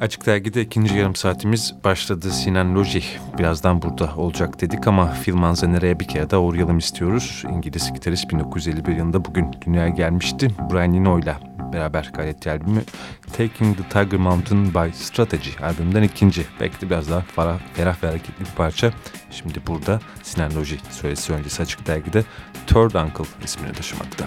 Açık Dergi'de ikinci yarım saatimiz başladı. Sinan Loji birazdan burada olacak dedik ama film manzaraya bir kere daha uğrayalım istiyoruz. İngiliz gitarist 1951 yılında bugün dünyaya gelmişti. Brian Eno ile beraber kaydettiği albümü Taking the Tiger Mountain by Strategy albümünden ikinci. Belki biraz daha ferah, ferah ve hareketli bir parça. Şimdi burada Sinan Loji söylesi öncesi Açık Dergi'de Third Uncle ismini taşımakta.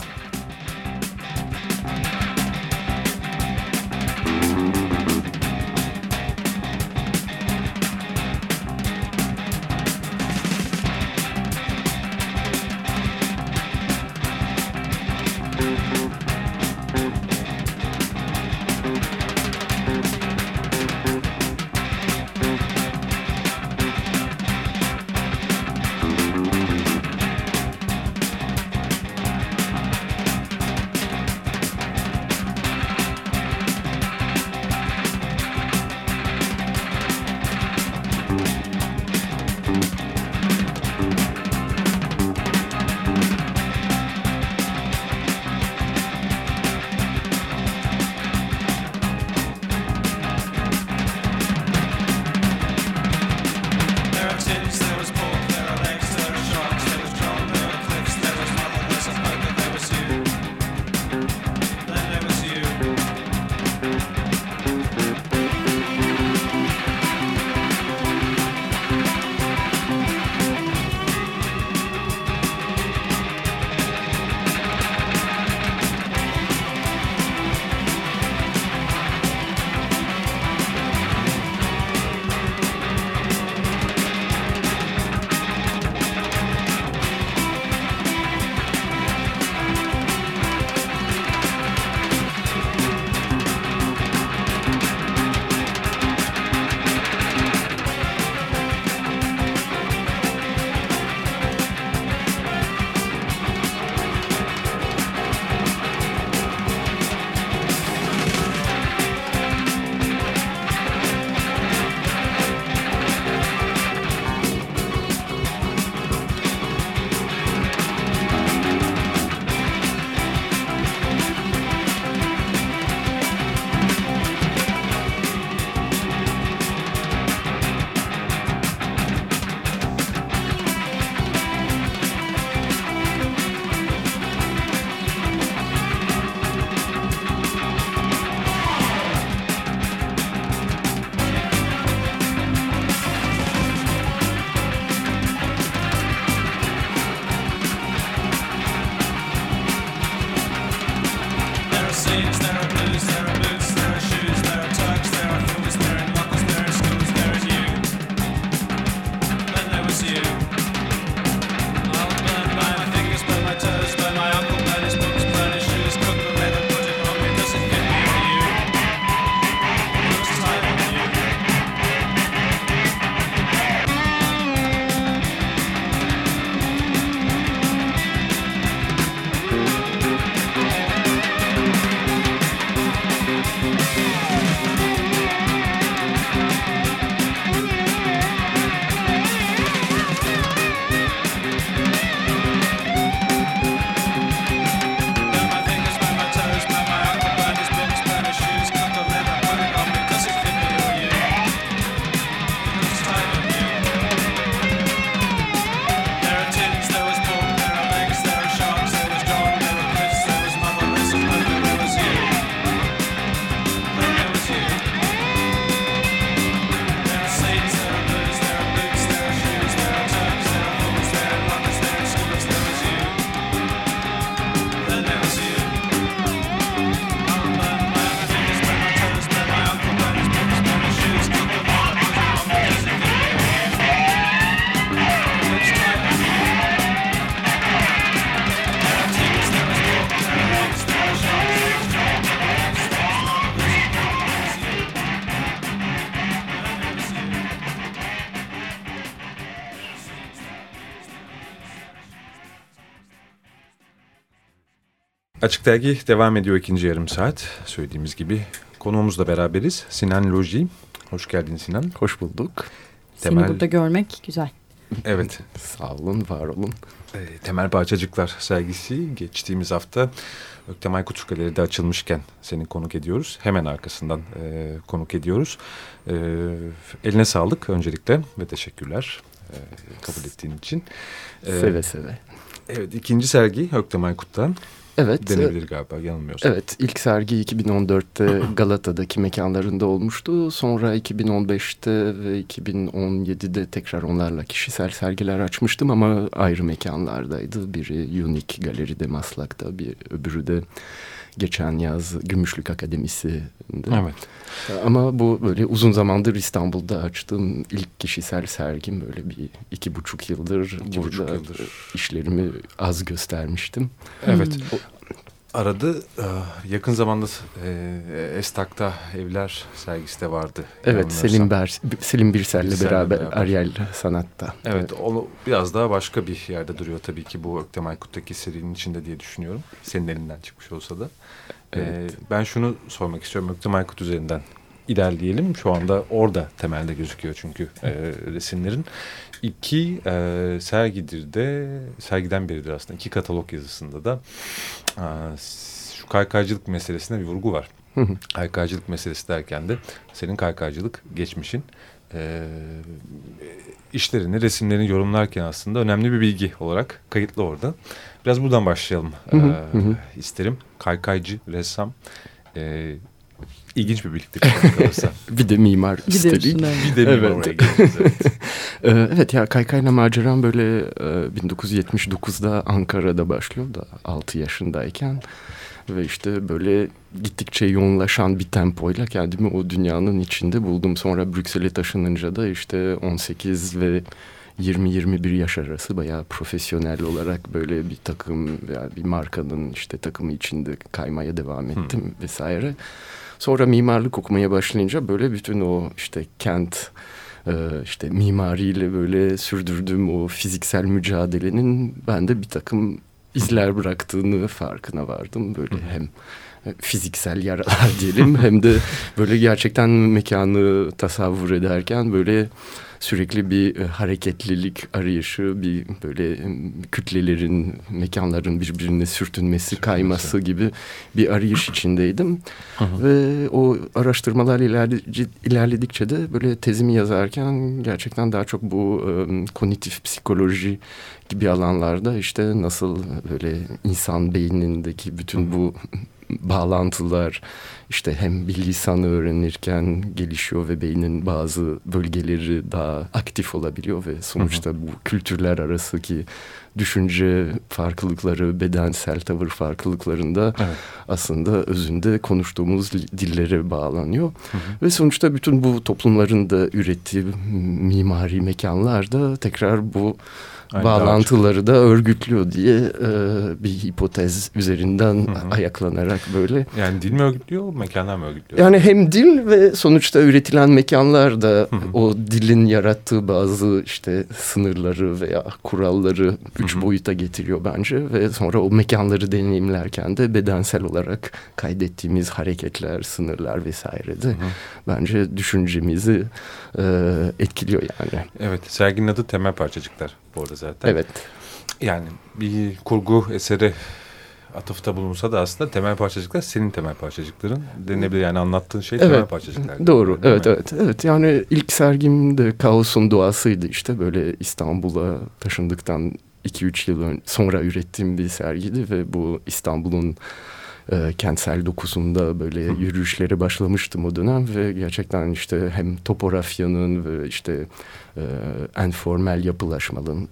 Açık Dergi devam ediyor ikinci yarım saat. Söylediğimiz gibi konuğumuzla beraberiz. Sinan Loji. Hoş geldin Sinan. Hoş bulduk. Seni Temel... burada görmek güzel. Evet. Sağ olun, var olun. E, Temel Parçacıklar sergisi geçtiğimiz hafta Öktem Aykut Galeri'de açılmışken seni konuk ediyoruz. Hemen arkasından e, konuk ediyoruz. E, eline sağlık öncelikle ve teşekkürler e, kabul ettiğin için. E, seve seve. Evet ikinci sergi Öktem Aykut'tan. Evet. Denebilir galiba yanılmıyorsam. Evet ilk sergi 2014'te Galata'daki mekanlarında olmuştu. Sonra 2015'te ve 2017'de tekrar onlarla kişisel sergiler açmıştım ama ayrı mekanlardaydı. Biri Unique Galeri'de Maslak'ta bir öbürü de geçen yaz Gümüşlük Akademisi'nde. Evet. Ama bu böyle uzun zamandır İstanbul'da açtığım ilk kişisel sergim böyle bir iki buçuk yıldır iki burada buçuk yıldır. işlerimi az göstermiştim. Evet. Hmm. Aradı yakın zamanda Estak'ta Evler sergisi de vardı. Evet Selim, Ber, Selim Birsel'le beraber, beraber Ariel Sanat'ta. Evet, evet onu biraz daha başka bir yerde duruyor tabii ki bu Öktem Aykut'taki serinin içinde diye düşünüyorum. Senin elinden çıkmış olsa da. Evet. Ben şunu sormak istiyorum Öktem Aykut üzerinden ilerleyelim. Şu anda orada temelde gözüküyor çünkü e, resimlerin. İki e, sergidir de, sergiden beridir aslında iki katalog yazısında da e, şu kaykaycılık meselesine bir vurgu var. kaykaycılık meselesi derken de senin kaykaycılık geçmişin e, işlerini, resimlerini yorumlarken aslında önemli bir bilgi olarak kayıtlı orada. Biraz buradan başlayalım e, isterim. Kaykaycı, ressam, e, ilginç bir birlikte kalırsa. bir de mimar istedik. Bir de mimar evet. evet. evet ya Kaykay'la maceram böyle 1979'da Ankara'da başlıyor da 6 yaşındayken. Ve işte böyle gittikçe yoğunlaşan bir tempoyla kendimi o dünyanın içinde buldum. Sonra Brüksel'e taşınınca da işte 18 ve 20-21 yaş arası bayağı profesyonel olarak böyle bir takım veya bir markanın işte takımı içinde kaymaya devam ettim hmm. vesaire. Sonra mimarlık okumaya başlayınca böyle bütün o işte kent işte mimariyle böyle sürdürdüğüm o fiziksel mücadelenin bende bir takım izler bıraktığını farkına vardım. Böyle hem fiziksel yaralar diyelim hem de böyle gerçekten mekanı tasavvur ederken böyle sürekli bir e, hareketlilik arayışı, bir böyle kütlelerin, mekanların birbirine sürtünmesi, kayması gibi bir arayış içindeydim. Ve o araştırmalar ilerledikçe de böyle tezimi yazarken gerçekten daha çok bu kognitif psikoloji gibi alanlarda işte nasıl böyle insan beynindeki bütün bu bağlantılar işte hem bir lisanı öğrenirken gelişiyor ve beynin bazı bölgeleri daha aktif olabiliyor ve sonuçta bu kültürler arası ki düşünce farklılıkları, bedensel tavır farklılıklarında evet. aslında özünde konuştuğumuz dillere bağlanıyor. Hı hı. Ve sonuçta bütün bu toplumların da ürettiği mimari mekanlarda tekrar bu Aynı bağlantıları da örgütlüyor diye e, bir hipotez üzerinden hı hı. ayaklanarak böyle. Yani dil mi örgütlüyor, mekanlar mı örgütlüyor? Yani hem dil ve sonuçta üretilen mekanlar da hı hı. o dilin yarattığı bazı işte sınırları veya kuralları üç hı hı. boyuta getiriyor bence ve sonra o mekanları deneyimlerken de bedensel olarak kaydettiğimiz hareketler, sınırlar vesaire de hı hı. bence düşüncemizi e, etkiliyor yani. Evet, serginin adı Temel Parçacıklar bu arada zaten. Evet. Yani bir kurgu eseri atıfta bulunsa da aslında temel parçacıklar senin temel parçacıkların denilebilir. Yani anlattığın şey temel evet, parçacıklar. Doğru. Evet mi? evet. Evet yani ilk sergim de kaosun doğasıydı işte böyle İstanbul'a taşındıktan 2-3 yıl sonra ürettiğim bir sergiydi ve bu İstanbul'un e, kentsel dokusunda böyle yürüyüşlere başlamıştım o dönem ve gerçekten işte hem topografyanın ve işte e, en formel yapılaşmaların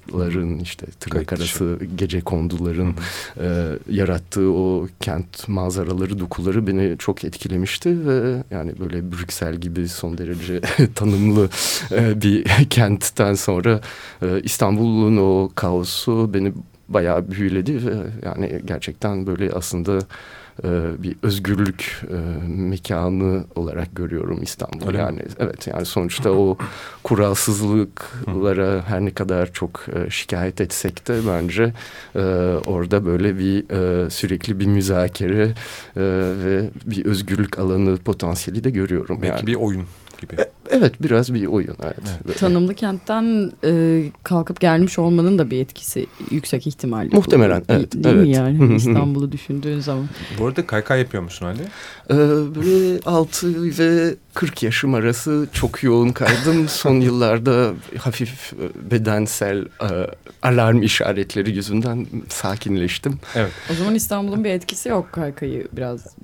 işte tırnak arası gece konduların e, yarattığı o kent manzaraları dokuları beni çok etkilemişti ve yani böyle Brüksel gibi son derece tanımlı e, bir kentten sonra e, İstanbul'un o kaosu beni bayağı büyüledi ve yani gerçekten böyle aslında e, bir özgürlük e, mekanı olarak görüyorum İstanbul. Öyle yani mi? evet yani sonuçta o kuralsızlıklara her ne kadar çok e, şikayet etsek de bence e, orada böyle bir e, sürekli bir müzakere e, ve bir özgürlük alanı potansiyeli de görüyorum. Belki yani. bir oyun gibi. E, Evet biraz bir oyun. Evet. evet. Tanımlı kentten e, kalkıp gelmiş olmanın da bir etkisi yüksek ihtimalle. Muhtemelen bu, evet. Değil evet. mi yani İstanbul'u düşündüğün zaman. Bu arada kaykay yapıyor musun Ali? Ee, böyle 6 ve 40 yaşım arası çok yoğun kaydım. Son yıllarda hafif e, bedensel e, alarm işaretleri yüzünden sakinleştim. Evet. O zaman İstanbul'un bir etkisi yok kaykayı biraz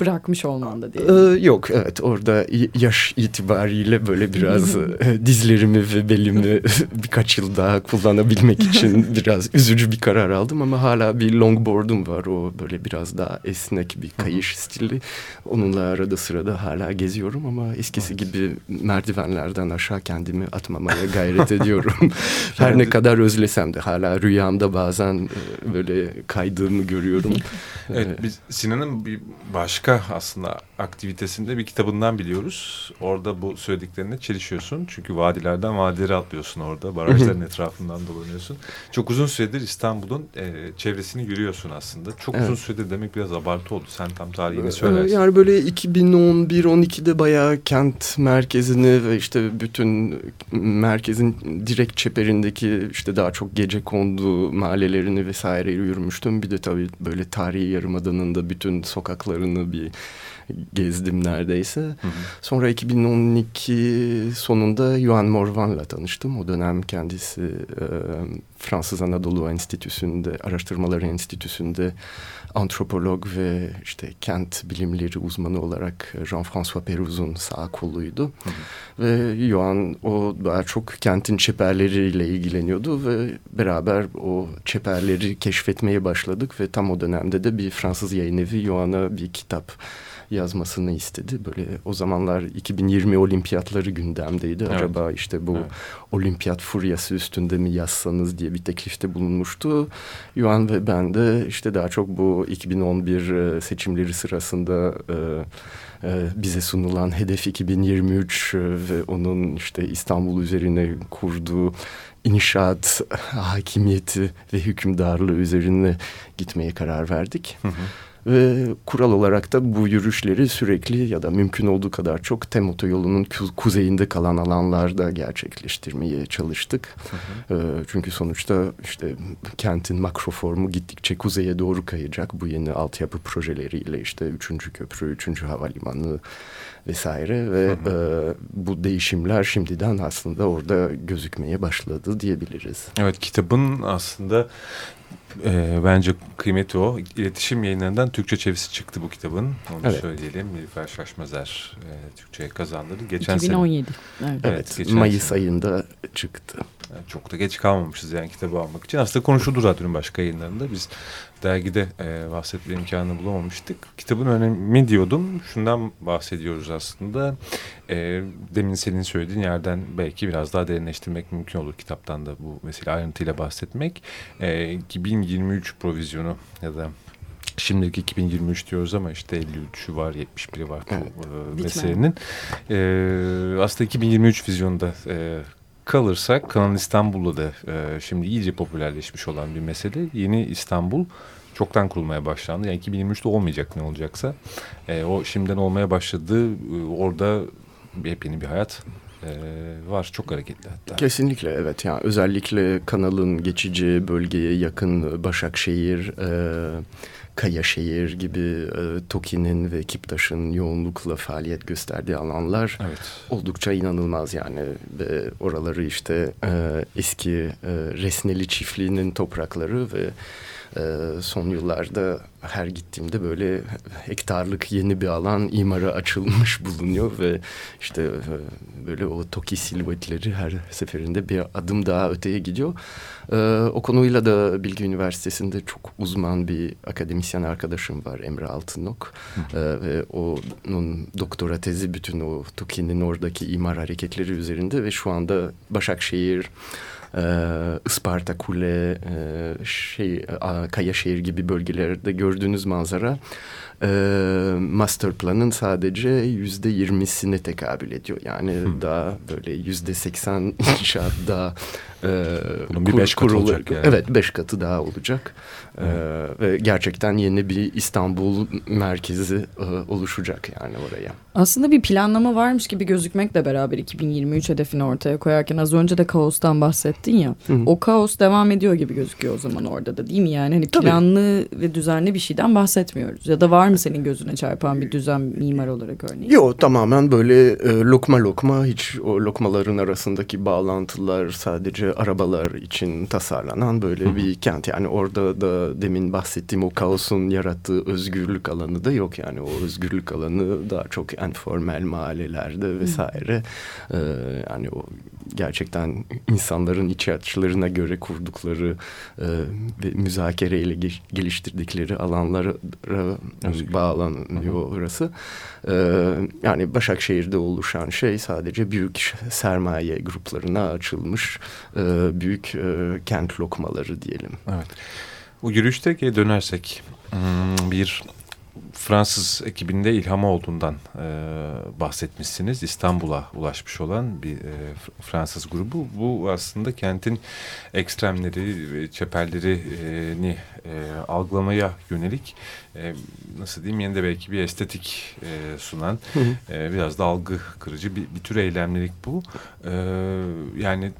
bırakmış olmanda diye. Ee, yok evet orada yaş itibariyle böyle biraz e, dizlerimi ve belimi birkaç yıl daha kullanabilmek için biraz üzücü bir karar aldım ama hala bir longboard'um var o böyle biraz daha esnek bir kayış stili. Onunla arada sırada hala geziyorum ama eskisi gibi merdivenlerden aşağı kendimi atmamaya gayret ediyorum. Her ne kadar özlesem de hala rüyamda bazen e, böyle kaydığımı görüyorum. evet biz Sinan'ın bir başka aslında aktivitesinde bir kitabından biliyoruz. Orada bu söylediklerine çelişiyorsun. Çünkü vadilerden vadilere atlıyorsun orada. Barajların etrafından dolanıyorsun. Çok uzun süredir İstanbul'un e, çevresini yürüyorsun aslında. Çok evet. uzun süredir demek biraz abartı oldu. Sen tam tarihini söylersin. Yani böyle 2011-12'de bayağı kent merkezini ve işte bütün merkezin direkt çeperindeki işte daha çok gece kondu mahallelerini vesaire yürümüştüm. Bir de tabii böyle tarihi yarımadanın da bütün sokaklarını bir gezdim neredeyse. Hı hı. Sonra 2012 sonunda Yuan Morvan'la tanıştım. O dönem kendisi e, Fransız Anadolu Enstitüsü'nde, Araştırmaları Enstitüsü'nde antropolog ve işte kent bilimleri uzmanı olarak Jean-François Peruz'un sağ koluydu. Hı hı. Ve Yuan o daha çok kentin çeperleriyle ilgileniyordu ve beraber o çeperleri keşfetmeye başladık ve tam o dönemde de bir Fransız yayın evi Yuan'a bir kitap yazmasını istedi. Böyle o zamanlar 2020 olimpiyatları gündemdeydi. Evet. Acaba işte bu evet. olimpiyat furyası üstünde mi yazsanız diye bir teklifte bulunmuştu. Yuan ve ben de işte daha çok bu 2011 e, seçimleri sırasında e, e, bize sunulan Hedef 2023 ve onun işte İstanbul üzerine kurduğu inşaat hakimiyeti ve hükümdarlığı üzerine gitmeye karar verdik. Hı hı. Ve kural olarak da bu yürüyüşleri sürekli ya da mümkün olduğu kadar çok Tem otoyolunun kuzeyinde kalan alanlarda gerçekleştirmeye çalıştık. Hı hı. E, çünkü sonuçta işte kentin makroformu gittikçe kuzeye doğru kayacak. Bu yeni altyapı projeleriyle işte üçüncü köprü, üçüncü havalimanı vesaire ve hı hı. E, bu değişimler şimdiden aslında orada gözükmeye başladı diyebiliriz. Evet kitabın aslında e, bence kıymeti o. İletişim yayınlarından Türkçe çevirisi çıktı bu kitabın. Onu evet. söyleyelim. Nilüfer Şaşmazer e, Türkçe'ye kazandırdı. Geçen 2017. Sene, evet, evet geçen Mayıs sene. ayında çıktı. Yani çok da geç kalmamışız yani kitabı almak için. Aslında konuşuldu radyonun başka yayınlarında. Biz dergide e, bahsetme imkanı bulamamıştık. Kitabın önemi diyordum. Şundan bahsediyoruz aslında. E, demin senin söylediğin yerden belki biraz daha derinleştirmek mümkün olur kitaptan da bu mesele ayrıntıyla bahsetmek. E, 2023 provizyonu ya da Şimdilik 2023 diyoruz ama işte 53'ü var, 71'i var bu evet. e, meselenin. E, aslında 2023 vizyonunda e, kalırsak Kanal İstanbul'da da e, şimdi iyice popülerleşmiş olan bir mesele. Yeni İstanbul çoktan kurulmaya başlandı. Yani 2023'te olmayacak ne olacaksa. E, o şimdiden olmaya başladı. E, orada yepyeni bir hayat e, var. Çok hareketli hatta. Kesinlikle evet. Yani özellikle kanalın geçici bölgeye yakın Başakşehir, e, Kayaşehir gibi e, TOKİ'nin ve Kiptaş'ın yoğunlukla faaliyet gösterdiği alanlar evet. oldukça inanılmaz yani. Ve oraları işte e, eski e, Resneli çiftliğinin toprakları ve e, son yıllarda her gittiğimde böyle hektarlık yeni bir alan imara açılmış bulunuyor ve işte e, böyle o TOKİ silüetleri her seferinde bir adım daha öteye gidiyor. E, o konuyla da Bilgi Üniversitesi'nde çok uzman bir akademisyen arkadaşım var Emre Altınok. E, ve onun doktora tezi bütün o TOKİ'nin oradaki imar hareketleri üzerinde ve şu anda Başakşehir, e, Isparta Kule, e, şey, Kayaşehir gibi bölgelerde gördüğünüz manzara e, master planın sadece yüzde yirmisine tekabül ediyor. Yani Hı. daha böyle yüzde seksen inşaat daha e, Bunun bir kur- beş katı kurulu- olacak yani. Evet beş katı daha olacak. E, ve gerçekten yeni bir İstanbul merkezi e, oluşacak yani oraya. Aslında bir planlama varmış gibi gözükmekle beraber 2023 hedefini ortaya koyarken az önce de kaostan bahsettin ya. Hı. O kaos devam ediyor gibi gözüküyor o zaman orada da değil mi? Yani hani Tabii. planlı ve düzenli bir şeyden bahsetmiyoruz. Ya da var mı senin gözüne çarpan bir düzen mimar olarak örneğin? Yok tamamen böyle e, lokma lokma hiç o lokmaların arasındaki bağlantılar sadece arabalar için tasarlanan böyle bir kent. Yani orada da demin bahsettiğim o kaosun yarattığı özgürlük alanı da yok yani o özgürlük alanı daha çok informal mahallelerde vesaire. E, yani o gerçekten insanların iç açılarına göre kurdukları e, ve müzakereyle ge- geliştirdikleri alanlara bağlanıyor orası. Ee, yani Başakşehir'de oluşan şey sadece büyük sermaye gruplarına açılmış e, büyük e, kent lokmaları diyelim. Evet. O yürüyüşte dönersek hmm, bir Fransız ekibinde ilham olduğundan e, bahsetmişsiniz. İstanbul'a ulaşmış olan bir e, Fr- Fransız grubu. Bu aslında kentin ekstremleri çeperlerini e, algılamaya yönelik e, nasıl diyeyim yeni de belki bir estetik e, sunan e, biraz da algı kırıcı bir, bir tür eylemlilik bu. E, yani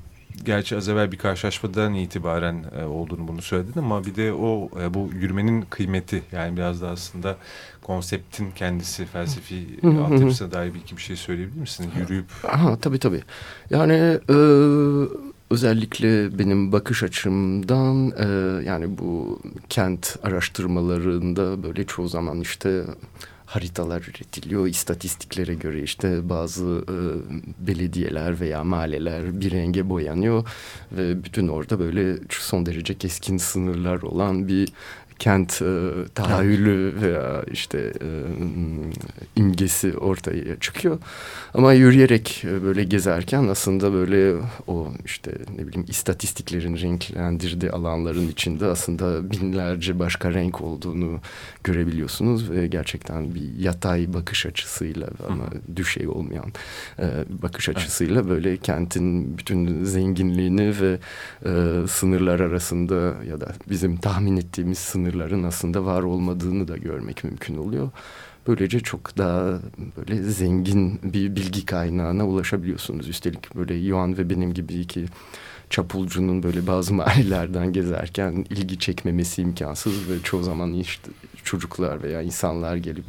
gerçi az evvel bir karşılaşmadan itibaren e, olduğunu bunu söyledin ama bir de o e, bu yürümenin kıymeti yani biraz da aslında konseptin kendisi felsefi altyapısına dair bir iki bir şey söyleyebilir misin? Yürüyüp Aha, tabii tabii. Yani e, özellikle benim bakış açımdan e, yani bu kent araştırmalarında böyle çoğu zaman işte haritalar üretiliyor. İstatistiklere göre işte bazı e, belediyeler veya mahalleler bir renge boyanıyor ve bütün orada böyle son derece keskin sınırlar olan bir kent e, tahayyülü veya işte e, imgesi ortaya çıkıyor. Ama yürüyerek e, böyle gezerken aslında böyle o işte ne bileyim istatistiklerin renklendirdiği alanların içinde aslında binlerce başka renk olduğunu görebiliyorsunuz ve gerçekten bir yatay bakış açısıyla ama düşey olmayan e, bakış açısıyla böyle kentin bütün zenginliğini ve e, sınırlar arasında ya da bizim tahmin ettiğimiz sınırların aslında var olmadığını da görmek mümkün oluyor. Böylece çok daha böyle zengin bir bilgi kaynağına ulaşabiliyorsunuz. Üstelik böyle Yoğan ve benim gibi iki çapulcunun böyle bazı mahallelerden gezerken ilgi çekmemesi imkansız ve çoğu zaman işte çocuklar veya insanlar gelip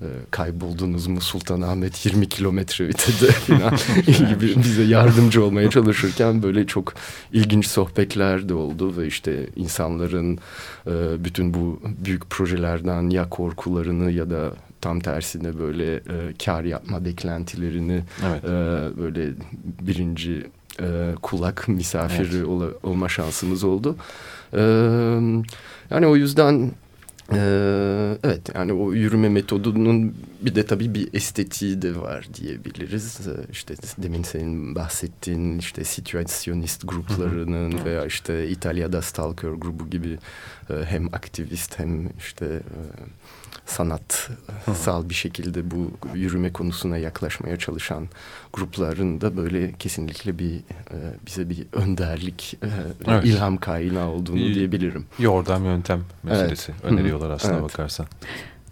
e, kayboldunuz mu Sultanahmet 20 kilometre ötede falan gibi bize yardımcı olmaya çalışırken böyle çok ilginç sohbetler de oldu ve işte insanların e, bütün bu büyük projelerden ya korkularını ya da tam tersine böyle e, kar yapma beklentilerini evet. e, böyle birinci e, kulak misafiri Evet. ola- olma şansımız oldu. E, yani o yüzden e, evet yani o yürüme metodunun bir de tabii bir estetiği de var diyebiliriz. E, işte demin senin bahsettiğin işte situasyonist gruplarının veya işte İtalya'da Stalker grubu gibi e, hem aktivist hem işte e, sanatsal bir şekilde bu yürüme konusuna yaklaşmaya çalışan grupların da böyle kesinlikle bir e, bize bir önderlik, e, Evet. ilham kaynağı olduğunu diyebilirim. Yordam yöntem meselesi Evet. öneriyorlar aslına Evet. bakarsan.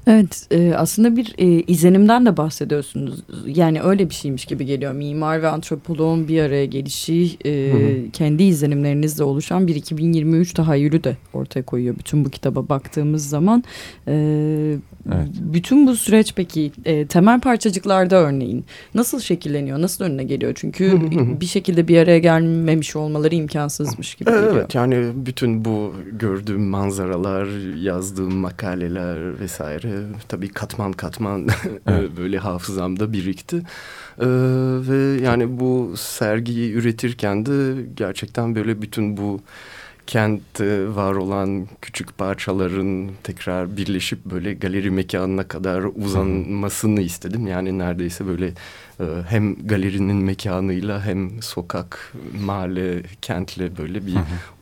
Evet e, aslında bir e, izlenimden de bahsediyorsunuz. Yani öyle bir şeymiş gibi geliyor. Mimar ve antropoloğun bir araya gelişi e, Hı hı. kendi izlenimlerinizle oluşan bir 2023 tahayyülü de ortaya koyuyor. Bütün bu kitaba baktığımız zaman e, Evet. bütün bu süreç peki e, temel parçacıklarda örneğin nasıl şekilleniyor? Nasıl önüne geliyor? Çünkü Hı hı hı. bir şekilde bir araya gelmemiş olmaları imkansızmış gibi geliyor. Evet yani bütün bu gördüğüm manzaralar, yazdığım makaleler vesaire tabii katman katman Evet. böyle hafızamda birikti. Ee, ve yani bu sergiyi üretirken de gerçekten böyle bütün bu kentte var olan küçük parçaların tekrar birleşip böyle galeri mekanına kadar uzanmasını istedim. Yani neredeyse böyle e, hem galerinin mekanıyla hem sokak, mahalle, kentle böyle bir.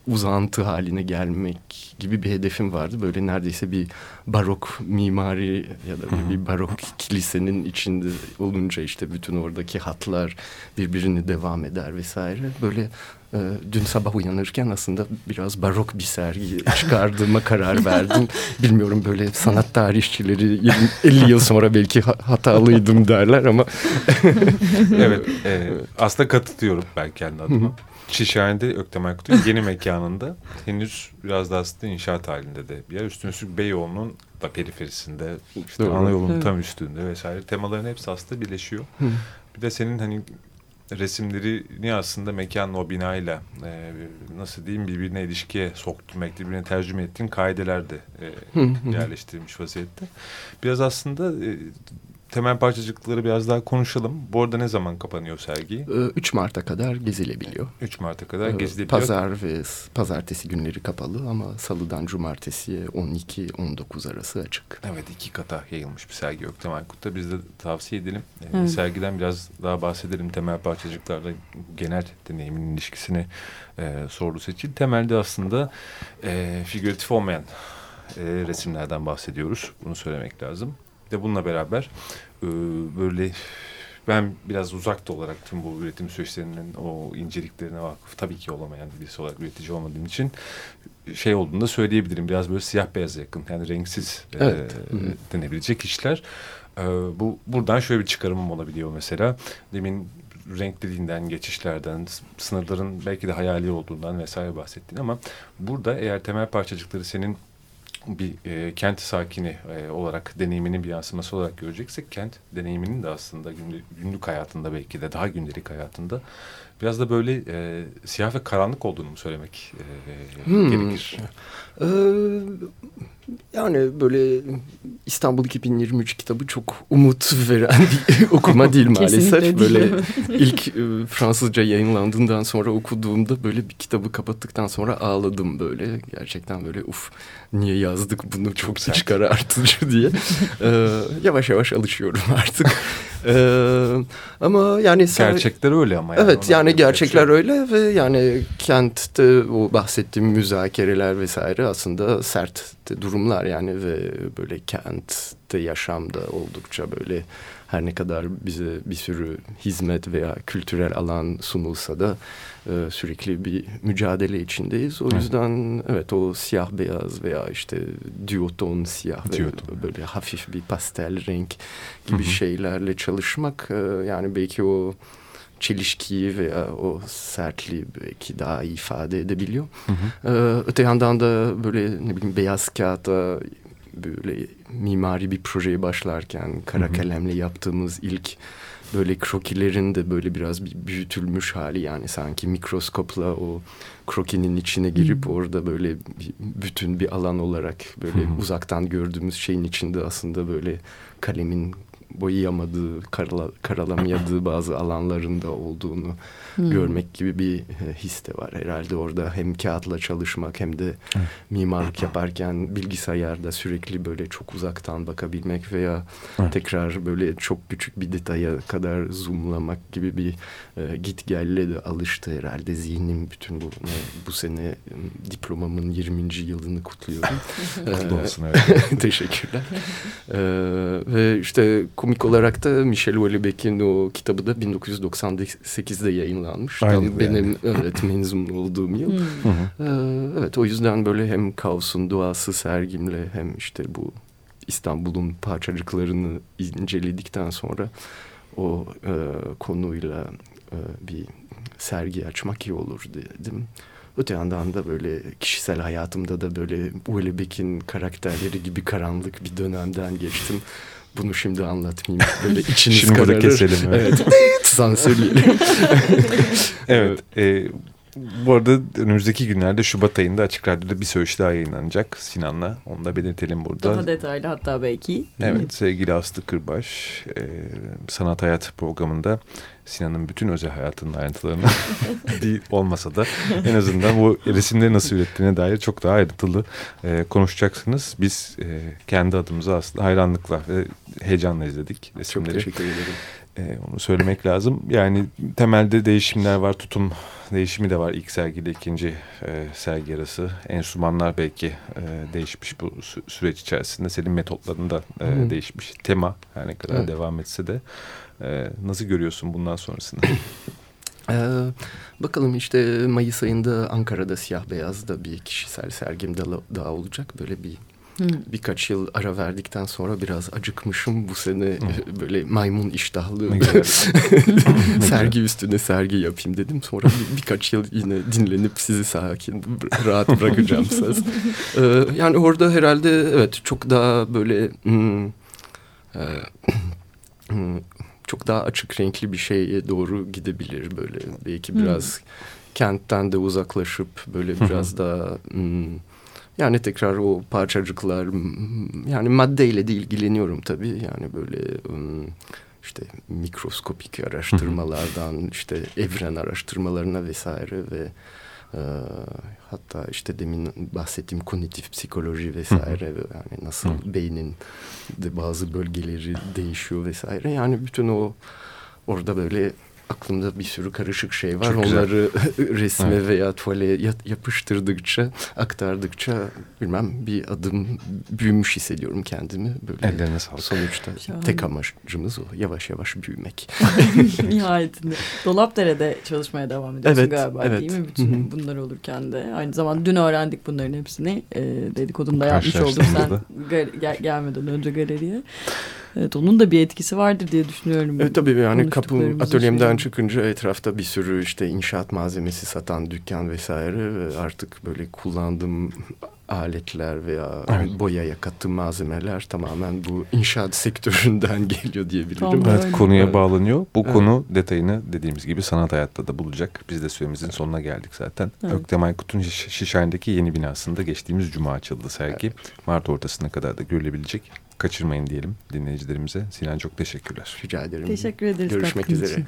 Uzantı haline gelmek gibi bir hedefim vardı. Böyle neredeyse bir barok mimari ya da bir barok kilisenin içinde olunca işte bütün oradaki hatlar birbirini devam eder vesaire. Böyle e, dün sabah uyanırken aslında biraz barok bir sergi çıkardığıma karar verdim. Bilmiyorum böyle sanat tarihçileri 50 yıl sonra belki hatalıydım derler ama. evet e, aslında katılıyorum ben kendi adıma. Şişhane'de Öktem Aykut'un yeni mekanında henüz biraz da aslında inşaat halinde de bir yer. Üstüne üstlük Beyoğlu'nun da periferisinde, işte ana yolun evet. tam üstünde vesaire temaların hepsi aslında birleşiyor. Hı. Bir de senin hani resimlerini aslında mekanla o binayla e, nasıl diyeyim birbirine ilişkiye sokturmak, birbirine tercüme ettiğin kaideler de e, yerleştirilmiş vaziyette. Biraz aslında e, temel parçacıkları biraz daha konuşalım. Bu arada ne zaman kapanıyor sergi? 3 Mart'a kadar gezilebiliyor. 3 Mart'a kadar ee, gezilebiliyor. Pazar ve pazartesi günleri kapalı ama salıdan cumartesiye 12-19 arası açık. Evet iki kata yayılmış bir sergi yok Temel Kut'ta. Biz de tavsiye edelim. Ee, evet. Sergiden biraz daha bahsedelim. Temel parçacıklarla genel deneyimin ilişkisini e, sordu seçil. Temelde aslında e, figüratif olmayan e, resimlerden bahsediyoruz. Bunu söylemek lazım de bununla beraber e, böyle ben biraz uzakta olarak tüm bu üretim süreçlerinin o inceliklerine vakıf tabii ki olamayan birisi olarak üretici olmadığım için şey olduğunu da söyleyebilirim. Biraz böyle siyah beyaz yakın yani renksiz evet. e, denebilecek işler. E, bu buradan şöyle bir çıkarımım olabiliyor mesela. Demin renk dediğinden, geçişlerden, sınırların belki de hayali olduğundan vesaire bahsettin ama burada eğer temel parçacıkları senin bir e, kent sakini e, olarak deneyiminin bir yansıması olarak göreceksek kent deneyiminin de aslında günlük, günlük hayatında belki de daha gündelik hayatında biraz da böyle e, siyah ve karanlık olduğunu mu söylemek e, hmm. gerekir? Ee, yani böyle İstanbul 2023 kitabı çok umut veren bir okuma değil maalesef. Değil. Böyle ilk e, Fransızca yayınlandığından sonra okuduğumda böyle bir kitabı kapattıktan sonra ağladım böyle. Gerçekten böyle uf niye yazdık bunu çok iç karartıcı diye. Ee, yavaş yavaş alışıyorum artık. Ee, ama yani gerçekler öyle ama yani evet yani gerçekler şey. öyle ve yani kentte o bahsettiğim müzakereler vesaire aslında sert durumlar yani ve böyle kentte yaşamda oldukça böyle her ne kadar bize bir sürü hizmet veya kültürel alan sunulsa da e, sürekli bir mücadele içindeyiz. O evet. yüzden evet o siyah beyaz veya işte duoton siyah Duoton. ve böyle hafif bir pastel renk gibi Hı -hı. şeylerle çalışmak e, yani belki o çelişkiyi veya o sertliği belki daha iyi ifade edebiliyor. Hı hı. Ee, öte yandan da böyle ne bileyim beyaz kağıtta böyle mimari bir projeyi başlarken kara hı hı. kalemle yaptığımız ilk böyle krokilerin de böyle biraz bir büyütülmüş hali yani sanki mikroskopla o krokinin içine girip hmm. orada böyle bir, bütün bir alan olarak böyle hmm. uzaktan gördüğümüz şeyin içinde aslında böyle kalemin boyayamadığı, karala, karalamayadığı bazı alanlarında olduğunu hmm. görmek gibi bir e, his de var. Herhalde orada hem kağıtla çalışmak hem de mimarlık yaparken bilgisayarda sürekli böyle çok uzaktan bakabilmek veya tekrar böyle çok küçük bir detaya kadar zoomlamak gibi bir e, git gelle de alıştı herhalde zihnim bütün bu ne, bu sene e, diplomamın 20. yılını kutluyorum. Kutlu olsun evet. Teşekkürler. ee, ve işte komik olarak da Michel Houellebecq'in o kitabı da 1998'de yayınlanmış. Aynı Tam benim yani. evet mezun olduğum yıl. Hmm. Ee, evet o yüzden böyle hem kaosun doğası sergimle hem işte bu İstanbul'un parçacıklarını inceledikten sonra o e, konuyla e, bir sergi açmak iyi olur dedim. Öte yandan da böyle kişisel hayatımda da böyle Houellebecq'in karakterleri gibi karanlık bir dönemden geçtim. Bunu şimdi anlatmayayım. Böyle içiniz şimdi kararır. keselim. Evet. evet. Sansürleyelim. evet. E, bu arada önümüzdeki günlerde Şubat ayında Açık Radyo'da bir söyleşi daha yayınlanacak Sinan'la. Onu da belirtelim burada. Daha detaylı hatta belki. Evet sevgili Aslı Kırbaş e, Sanat Hayat programında Sinan'ın bütün özel hayatının ayrıntılarını değil olmasa da en azından bu resimleri nasıl ürettiğine dair çok daha ayrıntılı e, konuşacaksınız. Biz e, kendi adımıza aslında hayranlıkla ve heyecanla izledik resimleri. Çok teşekkür ederim. E, onu söylemek lazım. Yani temelde değişimler var, tutum değişimi de var ilk sergiyle ikinci e, sergi arası. Enstrümanlar belki e, değişmiş bu sü süreç içerisinde. Senin metotların da e, Hı. değişmiş. Tema her ne kadar Evet. devam etse de. E, nasıl görüyorsun bundan sonrasını? Ee, bakalım işte Mayıs ayında Ankara'da Siyah Beyaz'da bir kişisel sergim daha, daha olacak. Böyle bir Hı. birkaç yıl ara verdikten sonra biraz acıkmışım. Bu sene böyle maymun iştahlı sergi üstüne sergi yapayım dedim. Sonra bir, birkaç yıl yine dinlenip sizi sakin, rahat bırakacağım söz. Ee, yani orada herhalde evet çok daha böyle hmm, e, hmm, çok daha açık renkli bir şeye doğru gidebilir böyle. Belki Hmm. biraz kentten de uzaklaşıp böyle biraz daha hmm, yani tekrar o parçacıklar yani maddeyle de ilgileniyorum tabii. Yani böyle işte mikroskopik araştırmalardan işte evren araştırmalarına vesaire ve e, hatta işte demin bahsettiğim kognitif psikoloji vesaire ve yani nasıl beynin de bazı bölgeleri değişiyor vesaire. Yani bütün o orada böyle aklımda bir sürü karışık şey var. Çok. Onları resme Evet. veya tuvale ya- yapıştırdıkça, aktardıkça bilmem bir adım büyümüş hissediyorum kendimi. Böyle Ellerine sağlık. Sonuçta Şahane. tek amacımız o. Yavaş yavaş büyümek. Nihayetinde. Dolapdere'de çalışmaya devam ediyorsun Evet, galiba evet. değil mi? Hı Bütün hı. bunlar olurken de. Aynı zamanda dün öğrendik bunların hepsini. E, dedikodunu da yapmış olduk sen gel- gelmeden önce galeriye. Evet onun da bir etkisi vardır diye düşünüyorum. Evet tabii yani kapım atölyemden şey- çıkınca etrafta bir sürü işte inşaat malzemesi satan dükkan vesaire ve artık böyle kullandığım aletler veya Evet. boyaya kattığım malzemeler tamamen bu inşaat sektöründen geliyor diyebilirim. Tamam. Evet Öyle. konuya Evet. bağlanıyor. Bu Evet. konu detayını dediğimiz gibi sanat hayatta da bulacak. Biz de süremizin sonuna geldik zaten. Evet. Öktem Aykut'un Şiş- Şişhane'deki yeni binasında geçtiğimiz cuma açıldı sergi. Mart ortasına kadar da görülebilecek. Kaçırmayın diyelim dinleyicilerimize. Sinan çok teşekkürler. Rica ederim. Teşekkür ederiz. Görüşmek üzere. için.